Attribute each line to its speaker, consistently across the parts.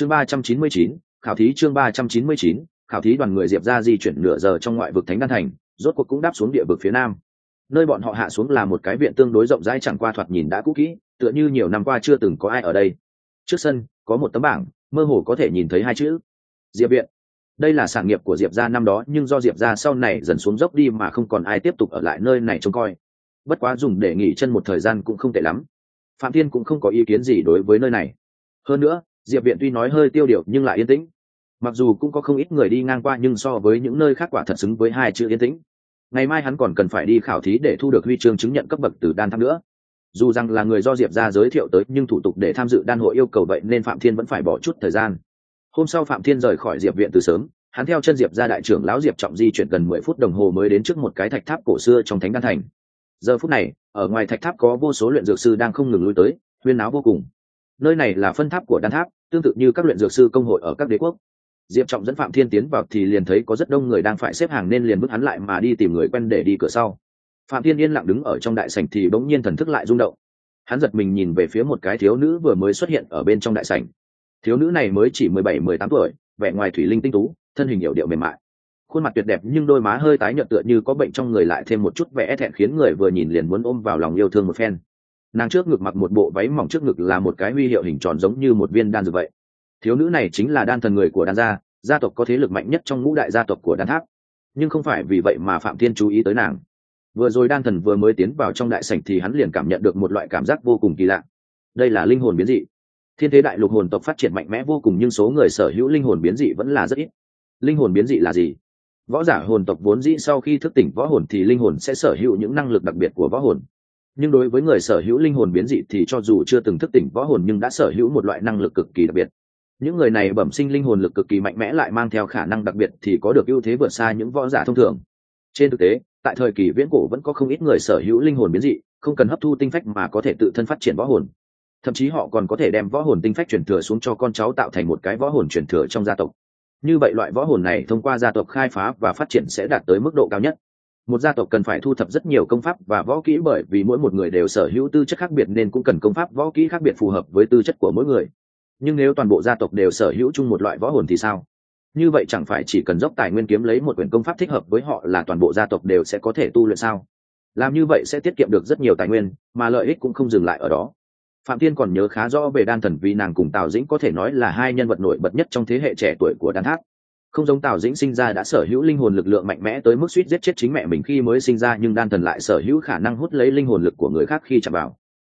Speaker 1: chương ba trăm chín mươi chín, khảo thí chương ba trăm chín mươi chín, khảo thí đoàn người diệp ra di chuyển nửa giờ trong ngoại vực thánh đan thành, rốt cuộc cũng đáp xuống địa vực phía nam. Nơi bọn họ hạ xuống là một cái viện tương đối rộng rãi chẳng qua thoạt nhìn đã cũ kỹ, tựa như nhiều năm qua chưa từng có ai ở đây. Trước sân, có một tấm bảng, mơ hồ có thể nhìn thấy hai chữ, diệp viện. Đây là sản nghiệp của diệp gia năm đó, nhưng do diệp gia sau này dần xuống dốc đi mà không còn ai tiếp tục ở lại nơi này trông coi. Bất quá dùng để nghỉ chân một thời gian cũng không tệ lắm. Phạm thiên cũng không có ý kiến gì đối với nơi này. Hơn nữa diệp viện tuy nói hơi tiêu điều nhưng lại yên tĩnh. Mặc dù cũng có không ít người đi ngang qua nhưng so với những nơi khác quả thật xứng với hai chữ yên tĩnh. Ngày mai hắn còn cần phải đi khảo thí để thu được huy chương chứng nhận cấp bậc từ đan tháp nữa. Dù rằng là người do diệp ra giới thiệu tới nhưng thủ tục để tham dự đan hội yêu cầu vậy nên phạm thiên vẫn phải bỏ chút thời gian. Hôm sau phạm thiên rời khỏi diệp viện từ sớm, hắn theo chân diệp ra đại trưởng lão diệp trọng di chuyển gần mười phút đồng hồ mới đến trước một cái thạch tháp cổ xưa trong thánh đan thành. Giờ phút này, ở ngoài thạch tháp có vô số luyện dược sư đang không ngừng lui tới, huyên náo vô cùng nơi này là phân tháp của đan tháp, tương tự như các luyện dược sư công hội ở các đế quốc. Diệp trọng dẫn phạm thiên tiến vào thì liền thấy có rất đông người đang phải xếp hàng nên liền bước hắn lại mà đi tìm người quen để đi cửa sau. Phạm thiên yên lặng đứng ở trong đại sảnh thì bỗng nhiên thần thức lại rung động. Hắn giật mình nhìn về phía một cái thiếu nữ vừa mới xuất hiện ở bên trong đại sảnh. Thiếu nữ này mới chỉ mười bảy, mười tám tuổi, vẻ ngoài thủy linh tinh tú, thân hình hiệu điệu mềm mại. Khuôn mặt tuyệt đẹp nhưng đôi má hơi tái nhợt tựa như có bệnh trong người lại thêm một chút vẻ thẹn khiến người vừa nhìn liền muốn ôm vào lòng yêu thương một phen nàng trước ngực mặc một bộ váy mỏng trước ngực là một cái huy hiệu hình tròn giống như một viên đan dược vậy. Thiếu nữ này chính là đan thần người của đan gia gia tộc có thế lực mạnh nhất trong ngũ đại gia tộc của đan tháp. Nhưng không phải vì vậy mà phạm thiên chú ý tới nàng. Vừa rồi đan thần vừa mới tiến vào trong đại sảnh thì hắn liền cảm nhận được một loại cảm giác vô cùng kỳ lạ. Đây là linh hồn biến dị. Thiên thế đại lục hồn tộc phát triển mạnh mẽ vô cùng nhưng số người sở hữu linh hồn biến dị vẫn là rất ít. Linh hồn biến dị là gì? Võ giả hồn tộc vốn dĩ sau khi thức tỉnh võ hồn thì linh hồn sẽ sở hữu những năng lực đặc biệt của võ hồn nhưng đối với người sở hữu linh hồn biến dị thì cho dù chưa từng thức tỉnh võ hồn nhưng đã sở hữu một loại năng lực cực kỳ đặc biệt. Những người này bẩm sinh linh hồn lực cực kỳ mạnh mẽ lại mang theo khả năng đặc biệt thì có được ưu thế vượt xa những võ giả thông thường. Trên thực tế, tại thời kỳ viễn cổ vẫn có không ít người sở hữu linh hồn biến dị, không cần hấp thu tinh phách mà có thể tự thân phát triển võ hồn. Thậm chí họ còn có thể đem võ hồn tinh phách truyền thừa xuống cho con cháu tạo thành một cái võ hồn truyền thừa trong gia tộc. Như vậy loại võ hồn này thông qua gia tộc khai phá và phát triển sẽ đạt tới mức độ cao nhất một gia tộc cần phải thu thập rất nhiều công pháp và võ kỹ bởi vì mỗi một người đều sở hữu tư chất khác biệt nên cũng cần công pháp võ kỹ khác biệt phù hợp với tư chất của mỗi người. Nhưng nếu toàn bộ gia tộc đều sở hữu chung một loại võ hồn thì sao? Như vậy chẳng phải chỉ cần dốc tài nguyên kiếm lấy một quyển công pháp thích hợp với họ là toàn bộ gia tộc đều sẽ có thể tu luyện sao? Làm như vậy sẽ tiết kiệm được rất nhiều tài nguyên, mà lợi ích cũng không dừng lại ở đó. Phạm tiên còn nhớ khá rõ về đan thần vì nàng cùng tào dĩnh có thể nói là hai nhân vật nổi bật nhất trong thế hệ trẻ tuổi của đan tháp không giống tào dĩnh sinh ra đã sở hữu linh hồn lực lượng mạnh mẽ tới mức suýt giết chết chính mẹ mình khi mới sinh ra, nhưng đan thần lại sở hữu khả năng hút lấy linh hồn lực của người khác khi chạm vào.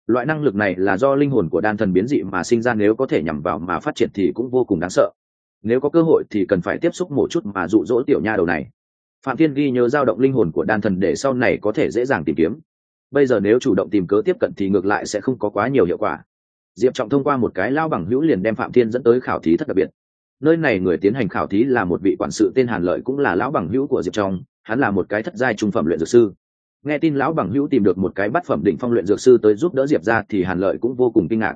Speaker 1: Loại năng lực này là do linh hồn của đan thần biến dị mà sinh ra, nếu có thể nhằm vào mà phát triển thì cũng vô cùng đáng sợ. Nếu có cơ hội thì cần phải tiếp xúc một chút mà dụ dỗ tiểu nha đầu này. Phạm thiên ghi nhớ dao động linh hồn của đan thần để sau này có thể dễ dàng tìm kiếm. Bây giờ nếu chủ động tìm cớ tiếp cận thì ngược lại sẽ không có quá nhiều hiệu quả. Diệp trọng thông qua một cái lao bằng hữu liền đem phạm thiên dẫn tới khảo thí thất đặc biệt nơi này người tiến hành khảo thí là một vị quản sự tên hàn lợi cũng là lão bằng hữu của diệp Trong, hắn là một cái thất giai trung phẩm luyện dược sư. Nghe tin lão bằng hữu tìm được một cái bát phẩm định phong luyện dược sư tới giúp đỡ diệp ra thì hàn lợi cũng vô cùng kinh ngạc.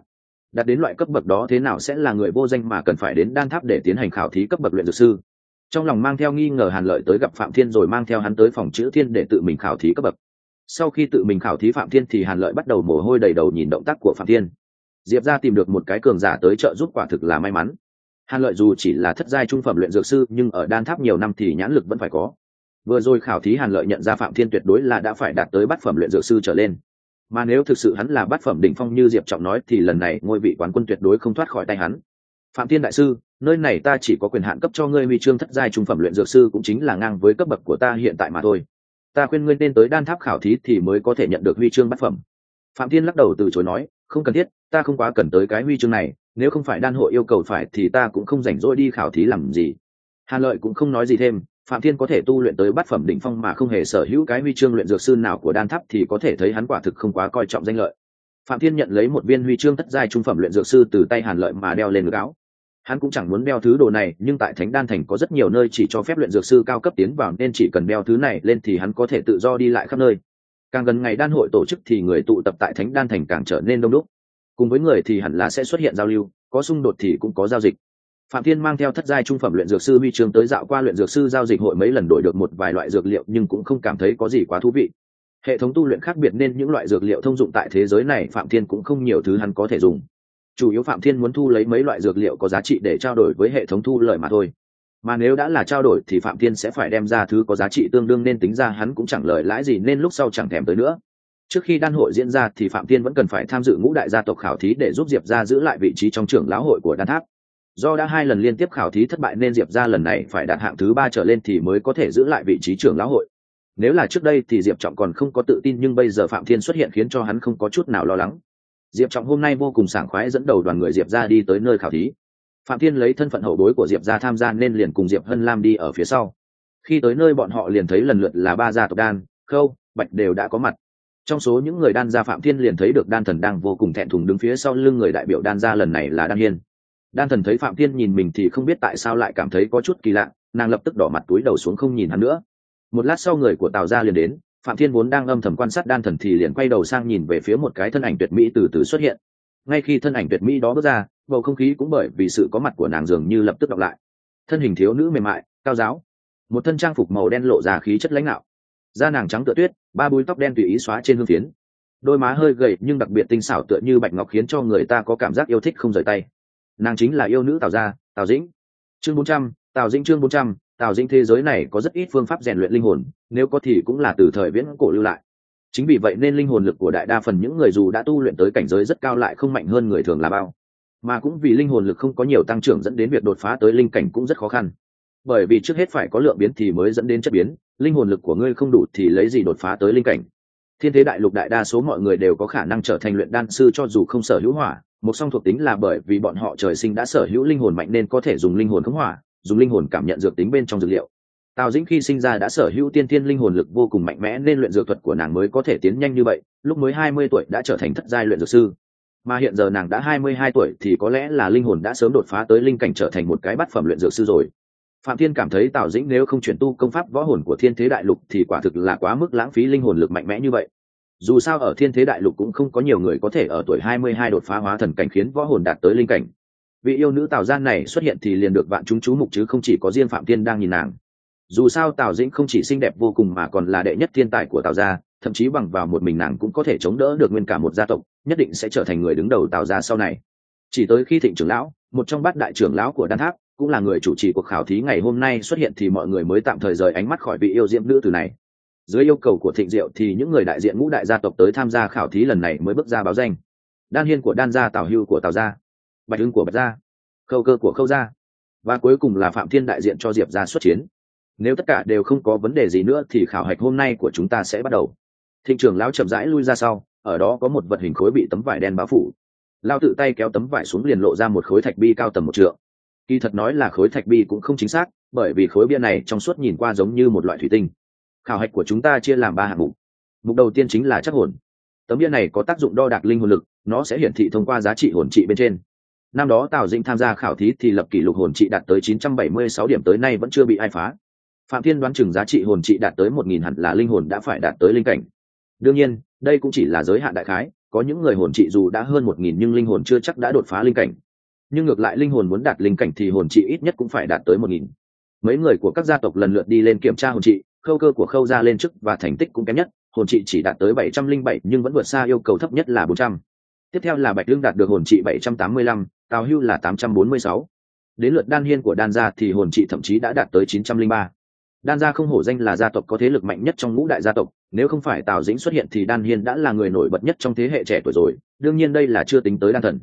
Speaker 1: Đạt đến loại cấp bậc đó thế nào sẽ là người vô danh mà cần phải đến đan tháp để tiến hành khảo thí cấp bậc luyện dược sư. Trong lòng mang theo nghi ngờ hàn lợi tới gặp phạm thiên rồi mang theo hắn tới phòng chữ thiên để tự mình khảo thí cấp bậc. Sau khi tự mình khảo thí phạm thiên thì hàn lợi bắt đầu mồ hôi đầy đầu nhìn động tác của phạm thiên. Diệp ra tìm được một cái cường giả tới trợ giúp quả thực là may mắn hàn lợi dù chỉ là thất giai trung phẩm luyện dược sư, nhưng ở đan tháp nhiều năm thì nhãn lực vẫn phải có. Vừa rồi khảo thí hàn lợi nhận ra phạm thiên tuyệt đối là đã phải đạt tới bát phẩm luyện dược sư trở lên. Mà nếu thực sự hắn là bát phẩm đỉnh phong như diệp trọng nói, thì lần này ngôi vị quán quân tuyệt đối không thoát khỏi tay hắn. Phạm thiên đại sư, nơi này ta chỉ có quyền hạn cấp cho ngươi huy chương thất giai trung phẩm luyện dược sư cũng chính là ngang với cấp bậc của ta hiện tại mà thôi. Ta khuyên ngươi nên tới đan tháp khảo thí thì mới có thể nhận được huy chương bát phẩm. Phạm thiên lắc đầu từ chối nói, không cần thiết, ta không quá cần tới cái huy chương này nếu không phải đan hội yêu cầu phải thì ta cũng không rảnh rỗi đi khảo thí làm gì. Hàn lợi cũng không nói gì thêm, phạm thiên có thể tu luyện tới bát phẩm đỉnh phong mà không hề sở hữu cái huy chương luyện dược sư nào của đan tháp thì có thể thấy hắn quả thực không quá coi trọng danh lợi. Phạm thiên nhận lấy một viên huy chương thất giai trung phẩm luyện dược sư từ tay hàn lợi mà đeo lên ngực áo. Hắn cũng chẳng muốn đeo thứ đồ này, nhưng tại thánh đan thành có rất nhiều nơi chỉ cho phép luyện dược sư cao cấp tiến vào nên chỉ cần đeo thứ này lên thì hắn có thể tự do đi lại khắp nơi. Càng gần ngày đan hội tổ chức thì người tụ tập tại thánh đan thành càng trở nên đông đúc cùng với người thì hẳn là sẽ xuất hiện giao lưu, có xung đột thì cũng có giao dịch. Phạm thiên mang theo thất giai trung phẩm luyện dược sư huy trường tới dạo qua luyện dược sư giao dịch hội mấy lần đổi được một vài loại dược liệu nhưng cũng không cảm thấy có gì quá thú vị. Hệ thống tu luyện khác biệt nên những loại dược liệu thông dụng tại thế giới này phạm thiên cũng không nhiều thứ hắn có thể dùng. Chủ yếu phạm thiên muốn thu lấy mấy loại dược liệu có giá trị để trao đổi với hệ thống thu lợi mà thôi. Mà nếu đã là trao đổi thì phạm thiên sẽ phải đem ra thứ có giá trị tương đương nên tính ra hắn cũng chẳng lời lãi gì nên lúc sau chẳng thèm tới nữa trước khi đan hội diễn ra thì phạm thiên vẫn cần phải tham dự ngũ đại gia tộc khảo thí để giúp diệp ra giữ lại vị trí trong trưởng lão hội của đan tháp. Do đã hai lần liên tiếp khảo thí thất bại nên diệp ra lần này phải đạt hạng thứ ba trở lên thì mới có thể giữ lại vị trí trưởng lão hội. Nếu là trước đây thì diệp trọng còn không có tự tin nhưng bây giờ phạm thiên xuất hiện khiến cho hắn không có chút nào lo lắng. Diệp trọng hôm nay vô cùng sảng khoái dẫn đầu đoàn người diệp ra đi tới nơi khảo thí. Phạm thiên lấy thân phận hậu bối của diệp ra tham gia nên liền cùng diệp hân lam đi ở phía sau. Khi tới nơi bọn họ liền thấy lần lượt là ba gia tộc đan, khâu, bạch đều đã có mặt trong số những người đan gia phạm thiên liền thấy được đan thần đang vô cùng thẹn thùng đứng phía sau lưng người đại biểu đan gia lần này là đan hiên. Đan thần thấy phạm thiên nhìn mình thì không biết tại sao lại cảm thấy có chút kỳ lạ, nàng lập tức đỏ mặt túi đầu xuống không nhìn hắn nữa. Một lát sau người của tào gia liền đến, phạm thiên vốn đang âm thầm quan sát đan thần thì liền quay đầu sang nhìn về phía một cái thân ảnh tuyệt mỹ từ từ xuất hiện. Ngay khi thân ảnh tuyệt mỹ đó bước ra, bầu không khí cũng bởi vì sự có mặt của nàng dường như lập tức đọc lại. Thân hình thiếu nữ mềm mại, cao giáo. Một thân trang phục màu đen lộ ra khí chất lãnh đạo da nàng trắng tựa tuyết, ba búi tóc đen tùy ý xóa trên hương phiến. Đôi má hơi gầy nhưng đặc biệt tinh xảo tựa như bạch ngọc khiến cho người ta có cảm giác yêu thích không rời tay. Nàng chính là yêu nữ tào gia, tào dĩnh. Chương bốn trăm, tào dĩnh chương bốn trăm, tào dĩnh thế giới này có rất ít phương pháp rèn luyện linh hồn, nếu có thì cũng là từ thời viễn cổ lưu lại. Chính vì vậy nên linh hồn lực của đại đa phần những người dù đã tu luyện tới cảnh giới rất cao lại không mạnh hơn người thường là bao. Mà cũng vì linh hồn lực không có nhiều tăng trưởng dẫn đến việc đột phá tới linh cảnh cũng rất khó khăn bởi vì trước hết phải có lượng biến thì mới dẫn đến chất biến, linh hồn lực của ngươi không đủ thì lấy gì đột phá tới linh cảnh? Thiên thế đại lục đại đa số mọi người đều có khả năng trở thành luyện đan sư cho dù không sở hữu hỏa, một song thuộc tính là bởi vì bọn họ trời sinh đã sở hữu linh hồn mạnh nên có thể dùng linh hồn khống hỏa, dùng linh hồn cảm nhận dược tính bên trong dược liệu. Tào dĩnh khi sinh ra đã sở hữu tiên thiên linh hồn lực vô cùng mạnh mẽ nên luyện dược thuật của nàng mới có thể tiến nhanh như vậy, lúc mới hai mươi tuổi đã trở thành thất giai luyện dược sư. Mà hiện giờ nàng đã hai mươi hai tuổi thì có lẽ là linh hồn đã sớm đột phá tới linh cảnh trở thành một cái bát phẩm luyện dược sư rồi phạm thiên cảm thấy tào dĩnh nếu không chuyển tu công pháp võ hồn của thiên thế đại lục thì quả thực là quá mức lãng phí linh hồn lực mạnh mẽ như vậy. Dù sao ở thiên thế đại lục cũng không có nhiều người có thể ở tuổi hai mươi hai đột phá hóa thần cảnh khiến võ hồn đạt tới linh cảnh. Vị yêu nữ tào gian này xuất hiện thì liền được vạn chúng chú mục chứ không chỉ có riêng phạm thiên đang nhìn nàng. Dù sao tào dĩnh không chỉ xinh đẹp vô cùng mà còn là đệ nhất thiên tài của tào gia, thậm chí bằng vào một mình nàng cũng có thể chống đỡ được nguyên cả một gia tộc, nhất định sẽ trở thành người đứng đầu tào gia sau này. Chỉ tới khi thịnh trưởng lão, một trong bát đại trưởng lão của đan tháp cũng là người chủ trì cuộc khảo thí ngày hôm nay xuất hiện thì mọi người mới tạm thời rời ánh mắt khỏi vị yêu diễm nữ từ này. Dưới yêu cầu của thịnh diệu thì những người đại diện ngũ đại gia tộc tới tham gia khảo thí lần này mới bước ra báo danh. Đan hiên của đan gia, tào hưu của tào gia, bạch hưng của bạch gia, khâu cơ của khâu gia, và cuối cùng là phạm thiên đại diện cho diệp gia xuất chiến. Nếu tất cả đều không có vấn đề gì nữa thì khảo hạch hôm nay của chúng ta sẽ bắt đầu. Thịnh trưởng lão chậm rãi lui ra sau, ở đó có một vật hình khối bị tấm vải đen bao phủ. Lao tự tay kéo tấm vải xuống liền lộ ra một khối thạch bi cao tầm một trượng kỳ thật nói là khối thạch bi cũng không chính xác, bởi vì khối bia này trong suốt nhìn qua giống như một loại thủy tinh. Khảo hạch của chúng ta chia làm ba hạng mục. Mục đầu tiên chính là chắc hồn. Tấm bia này có tác dụng đo đạc linh hồn lực, nó sẽ hiển thị thông qua giá trị hồn trị bên trên. Năm đó tào dĩnh tham gia khảo thí thì lập kỷ lục hồn trị đạt tới 976 điểm, tới nay vẫn chưa bị ai phá. Phạm thiên đoán chừng giá trị hồn trị đạt tới một nghìn hẳn là linh hồn đã phải đạt tới linh cảnh. Đương nhiên, đây cũng chỉ là giới hạn đại khái, có những người hồn trị dù đã hơn một nghìn nhưng linh hồn chưa chắc đã đột phá linh cảnh nhưng ngược lại linh hồn muốn đạt linh cảnh thì hồn trị ít nhất cũng phải đạt tới một nghìn. Mấy người của các gia tộc lần lượt đi lên kiểm tra hồn trị khâu cơ của khâu ra lên chức và thành tích cũng kém nhất, hồn trị chỉ đạt tới bảy trăm linh bảy nhưng vẫn vượt xa yêu cầu thấp nhất là bốn trăm. Tiếp theo là bạch lương đạt được hồn trị bảy trăm tám mươi lăm, tào hưu là tám trăm bốn mươi sáu. Đến lượt đan hiên của đan gia thì hồn trị thậm chí đã đạt tới chín trăm linh ba. Đan gia không hổ danh là gia tộc có thế lực mạnh nhất trong ngũ đại gia tộc, nếu không phải tào dĩnh xuất hiện thì đan hiên đã là người nổi bật nhất trong thế hệ trẻ tuổi rồi, đương nhiên đây là chưa tính tới đan thần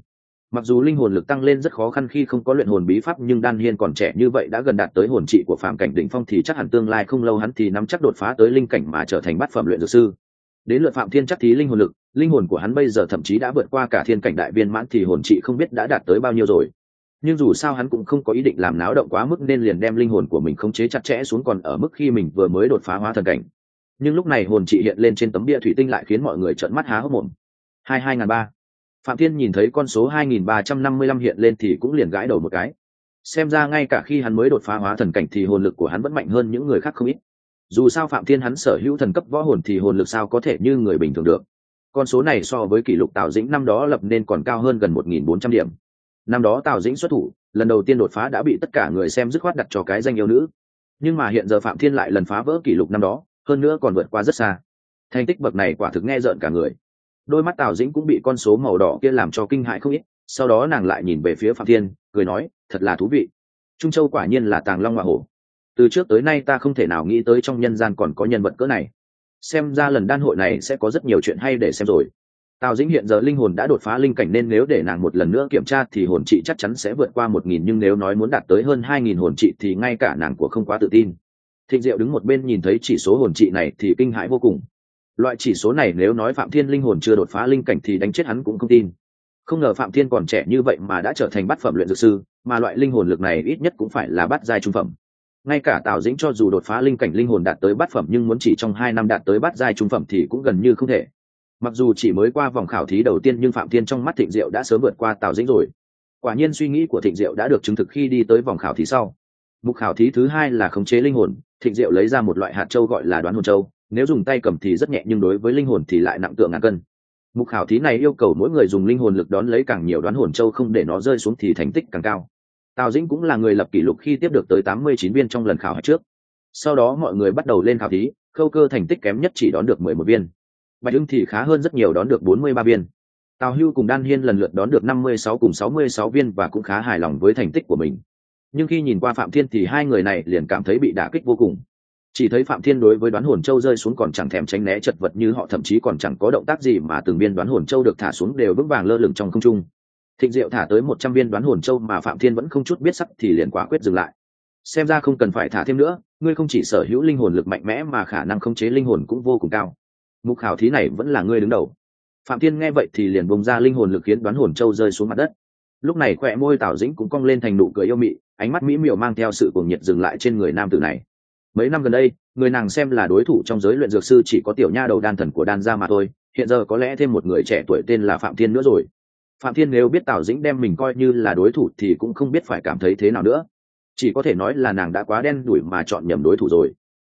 Speaker 1: mặc dù linh hồn lực tăng lên rất khó khăn khi không có luyện hồn bí pháp, nhưng đan hiên còn trẻ như vậy đã gần đạt tới hồn trị của phạm cảnh đỉnh phong thì chắc hẳn tương lai không lâu hắn thì nắm chắc đột phá tới linh cảnh mà trở thành bát phẩm luyện dược sư. Đến lượt phạm thiên chắc thí linh hồn lực, linh hồn của hắn bây giờ thậm chí đã vượt qua cả thiên cảnh đại viên mãn thì hồn trị không biết đã đạt tới bao nhiêu rồi. Nhưng dù sao hắn cũng không có ý định làm náo động quá mức nên liền đem linh hồn của mình khống chế chặt chẽ xuống còn ở mức khi mình vừa mới đột phá hóa thần cảnh. Nhưng lúc này hồn trị hiện lên trên tấm bia thủy tinh lại khiến mọi người trợn mắt há hốc mồm. Hai hai ngàn ba phạm thiên nhìn thấy con số hai nghìn ba trăm năm mươi lăm hiện lên thì cũng liền gãi đầu một cái. Xem ra ngay cả khi hắn mới đột phá hóa thần cảnh thì hồn lực của hắn vẫn mạnh hơn những người khác không ít. Dù sao phạm thiên hắn sở hữu thần cấp võ hồn thì hồn lực sao có thể như người bình thường được. Con số này so với kỷ lục tào dĩnh năm đó lập nên còn cao hơn gần một nghìn bốn trăm điểm. Năm đó tào dĩnh xuất thủ, lần đầu tiên đột phá đã bị tất cả người xem dứt khoát đặt cho cái danh yêu nữ. Nhưng mà hiện giờ phạm thiên lại lần phá vỡ kỷ lục năm đó, hơn nữa còn vượt qua rất xa. Thành tích bậc này quả thực nghe rợn cả người đôi mắt tào dĩnh cũng bị con số màu đỏ kia làm cho kinh hại không ít, sau đó nàng lại nhìn về phía phạm thiên, cười nói, thật là thú vị. Trung châu quả nhiên là tàng long hoa hổ. Từ trước tới nay ta không thể nào nghĩ tới trong nhân gian còn có nhân vật cỡ này. Xem ra lần đan hội này sẽ có rất nhiều chuyện hay để xem rồi. Tào dĩnh hiện giờ linh hồn đã đột phá linh cảnh nên nếu để nàng một lần nữa kiểm tra thì hồn trị chắc chắn sẽ vượt qua một nghìn, nhưng nếu nói muốn đạt tới hơn hai nghìn hồn trị thì ngay cả nàng của không quá tự tin. Thịnh diệu đứng một bên nhìn thấy chỉ số hồn trị này thì kinh hãi vô cùng loại chỉ số này nếu nói phạm thiên linh hồn chưa đột phá linh cảnh thì đánh chết hắn cũng không tin. Không ngờ phạm thiên còn trẻ như vậy mà đã trở thành bát phẩm luyện dược sư, mà loại linh hồn lực này ít nhất cũng phải là bát giai trung phẩm. Ngay cả tào dĩnh cho dù đột phá linh cảnh linh hồn đạt tới bát phẩm nhưng muốn chỉ trong hai năm đạt tới bát giai trung phẩm thì cũng gần như không thể. Mặc dù chỉ mới qua vòng khảo thí đầu tiên nhưng phạm thiên trong mắt thịnh diệu đã sớm vượt qua tào dĩnh rồi. Quả nhiên suy nghĩ của thịnh diệu đã được chứng thực khi đi tới vòng khảo thí sau. Mục khảo thí thứ hai là khống chế linh hồn, thịnh diệu lấy ra một loại hạt châu gọi là đoán hồn châu nếu dùng tay cầm thì rất nhẹ, nhưng đối với linh hồn thì lại nặng tượng ngàn cân. Mục khảo thí này yêu cầu mỗi người dùng linh hồn lực đón lấy càng nhiều đoán hồn châu không để nó rơi xuống thì thành tích càng cao. Tào dĩnh cũng là người lập kỷ lục khi tiếp được tới tám mươi chín viên trong lần khảo hạch trước. Sau đó mọi người bắt đầu lên khảo thí, khâu cơ thành tích kém nhất chỉ đón được mười một viên. Bạch hưng thì khá hơn rất nhiều đón được bốn mươi ba viên. Tào hưu cùng đan hiên lần lượt đón được năm mươi sáu cùng sáu mươi sáu viên và cũng khá hài lòng với thành tích của mình. Nhưng khi nhìn qua phạm thiên thì hai người này liền cảm thấy bị đả kích vô cùng chỉ thấy phạm thiên đối với đoán hồn châu rơi xuống còn chẳng thèm tránh né chật vật như họ, thậm chí còn chẳng có động tác gì mà từng viên đoán hồn châu được thả xuống đều vững vàng lơ lửng trong không trung. Thịnh diệu thả tới một trăm viên đoán hồn châu mà phạm thiên vẫn không chút biết sắc thì liền quả quyết dừng lại. Xem ra không cần phải thả thêm nữa, ngươi không chỉ sở hữu linh hồn lực mạnh mẽ mà khả năng khống chế linh hồn cũng vô cùng cao. Mục khảo thí này vẫn là ngươi đứng đầu. Phạm thiên nghe vậy thì liền bông ra linh hồn lực khiến đoán hồn châu rơi xuống mặt đất. Lúc này khỏe môi tảo dĩnh cũng cong lên thành nụ cười yêu mị, ánh mắt mỹ miều mang theo sự cuồng nhiệt dừng lại trên người nam tử này mấy năm gần đây, người nàng xem là đối thủ trong giới luyện dược sư chỉ có tiểu nha đầu đan thần của đan gia mà thôi, hiện giờ có lẽ thêm một người trẻ tuổi tên là phạm thiên nữa rồi. Phạm thiên nếu biết tào dĩnh đem mình coi như là đối thủ thì cũng không biết phải cảm thấy thế nào nữa. Chỉ có thể nói là nàng đã quá đen đủi mà chọn nhầm đối thủ rồi.